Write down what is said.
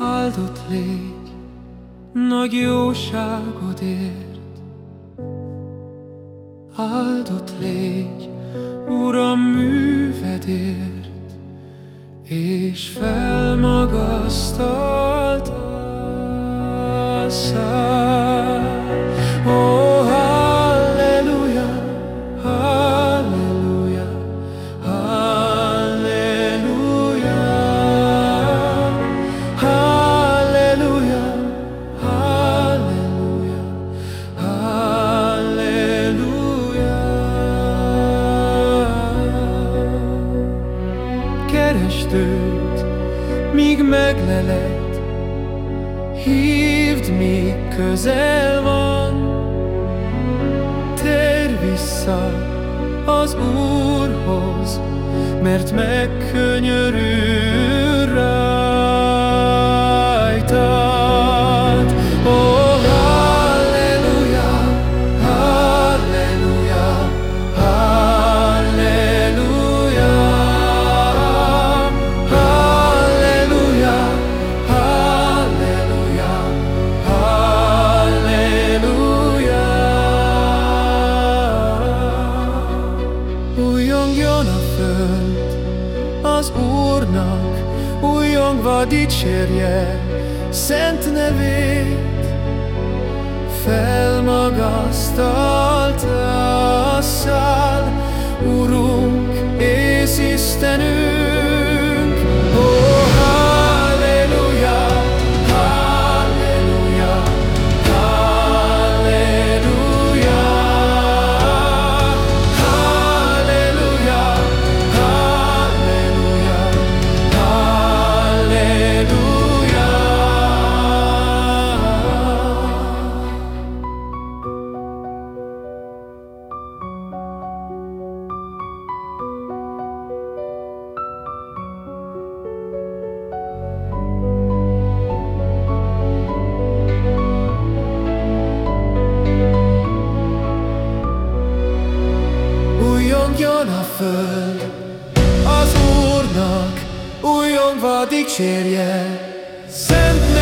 áldott légy nagy jóságodért. Áldott légy, Uram, művedért, és felmagasztalt a Keresd míg megleled, hívd, míg közel van. Térj vissza az Úrhoz, mert megkönyörül rajtad. A föld az Úrnak, újjongva dicsérje szent nevét, felmagasztalta a szál, Urunk és Istenünk. Újjongjon a föld. Az Úrnak, újjongva dicsérje szent